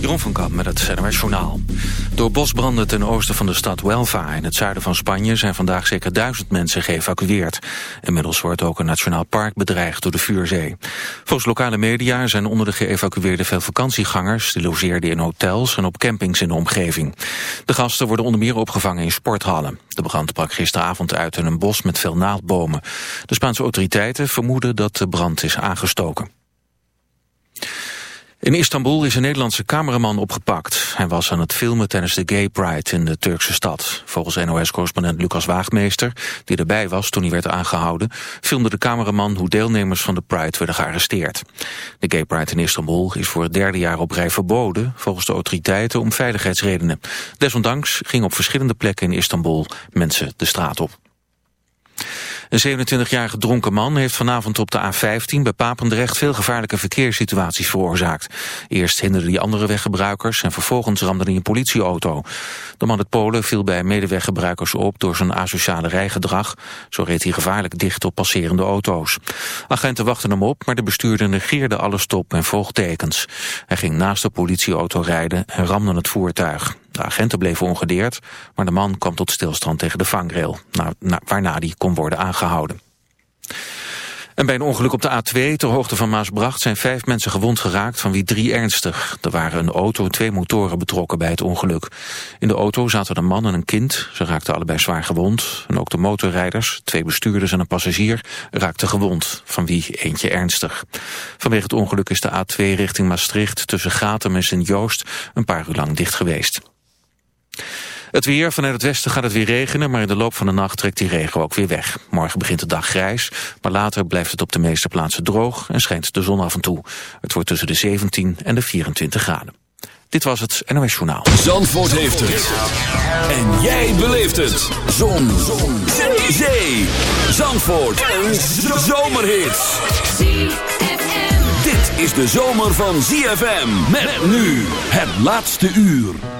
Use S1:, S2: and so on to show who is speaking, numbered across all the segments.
S1: Jeroen van Kamp met het NOS Journaal. Door bosbranden ten oosten van de stad Huelva in het zuiden van Spanje... zijn vandaag zeker duizend mensen geëvacueerd. Inmiddels wordt ook een nationaal park bedreigd door de vuurzee. Volgens lokale media zijn onder de geëvacueerden veel vakantiegangers... die logeerden in hotels en op campings in de omgeving. De gasten worden onder meer opgevangen in sporthallen. De brand brak gisteravond uit in een bos met veel naaldbomen. De Spaanse autoriteiten vermoeden dat de brand is aangestoken. In Istanbul is een Nederlandse cameraman opgepakt. Hij was aan het filmen tijdens de Gay Pride in de Turkse stad. Volgens NOS-correspondent Lucas Waagmeester, die erbij was toen hij werd aangehouden, filmde de cameraman hoe deelnemers van de Pride werden gearresteerd. De Gay Pride in Istanbul is voor het derde jaar op rij verboden, volgens de autoriteiten om veiligheidsredenen. Desondanks gingen op verschillende plekken in Istanbul mensen de straat op. Een 27-jarige dronken man heeft vanavond op de A15 bij Papendrecht veel gevaarlijke verkeerssituaties veroorzaakt. Eerst hinderde hij andere weggebruikers en vervolgens ramde hij een politieauto. De man uit Polen viel bij medeweggebruikers op door zijn asociale rijgedrag. Zo reed hij gevaarlijk dicht op passerende auto's. Agenten wachten hem op, maar de bestuurder negeerde alle stop- en volgtekens. Hij ging naast de politieauto rijden en ramde het voertuig. De agenten bleven ongedeerd, maar de man kwam tot stilstand tegen de vangrail, waarna die kon worden aangehouden. En bij een ongeluk op de A2 ter hoogte van Maasbracht zijn vijf mensen gewond geraakt, van wie drie ernstig. Er waren een auto en twee motoren betrokken bij het ongeluk. In de auto zaten een man en een kind. Ze raakten allebei zwaar gewond. En ook de motorrijders, twee bestuurders en een passagier, raakten gewond, van wie eentje ernstig. Vanwege het ongeluk is de A2 richting Maastricht tussen Gatem en Sint-Joost een paar uur lang dicht geweest. Het weer, vanuit het westen gaat het weer regenen, maar in de loop van de nacht trekt die regen ook weer weg. Morgen begint de dag grijs, maar later blijft het op de meeste plaatsen droog en schijnt de zon af en toe. Het wordt tussen de 17 en de 24 graden. Dit was het NOS Journaal.
S2: Zandvoort heeft het. En jij beleeft het. Zon. zon. Zee. Zee. Zandvoort. Een zomerhit. Dit is de zomer van ZFM. Met nu het laatste uur.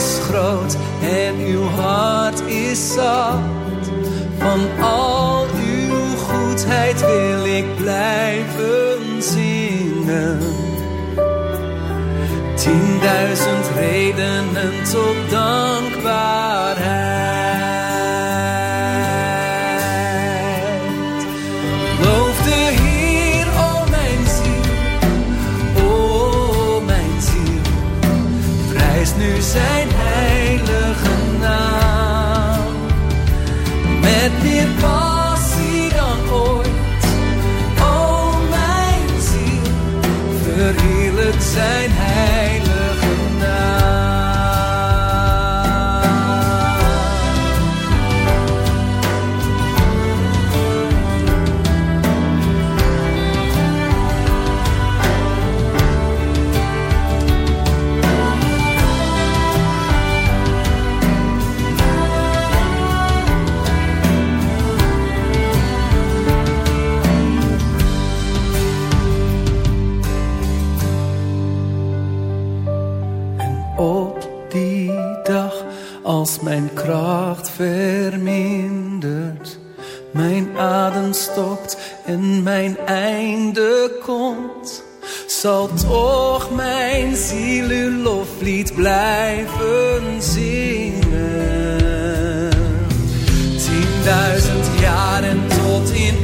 S3: hart is zacht. Van al uw goedheid wil ik blijven zingen. Tienduizend redenen tot dankbaarheid. Zal toch mijn ziel uw loflied blijven zingen. Tienduizend jaren tot in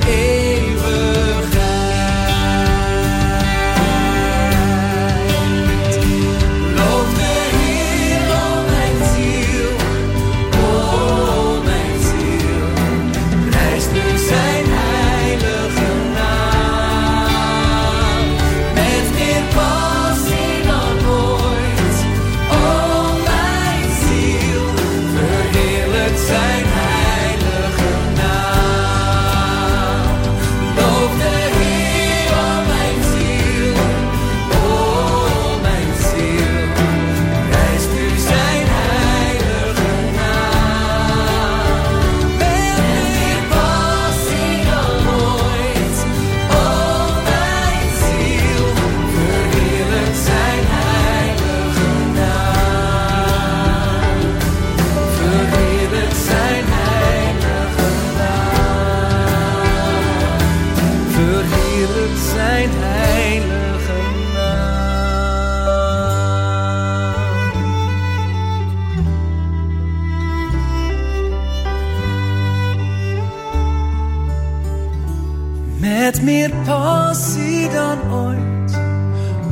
S3: meer passie dan ooit,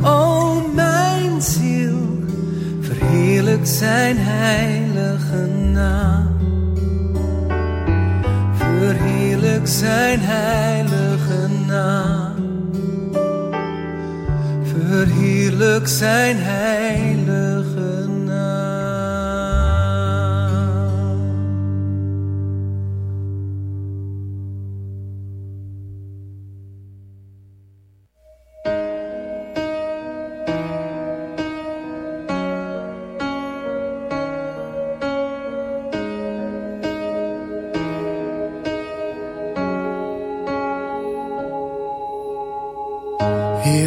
S3: o mijn ziel, verheerlijk zijn heilige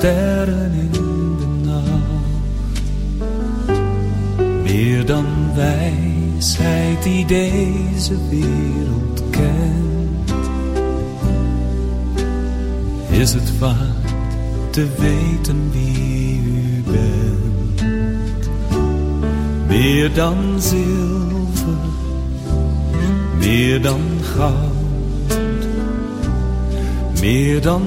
S4: te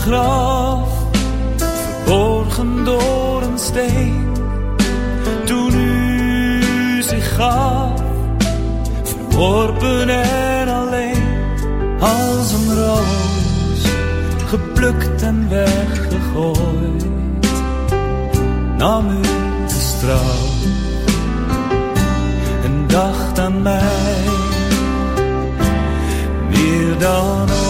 S4: Graf, verborgen door een steen. Toen u zich gaf, verworpen en alleen, als een roos, geplukt en weggegooid, nam u de straf en dacht aan mij meer dan ooit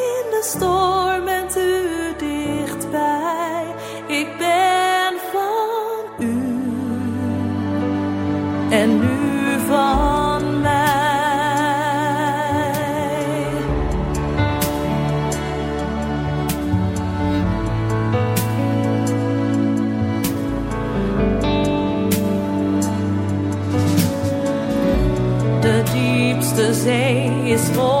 S5: storm bent u dichtbij. Ik ben van u en u van mij. De diepste zee is vol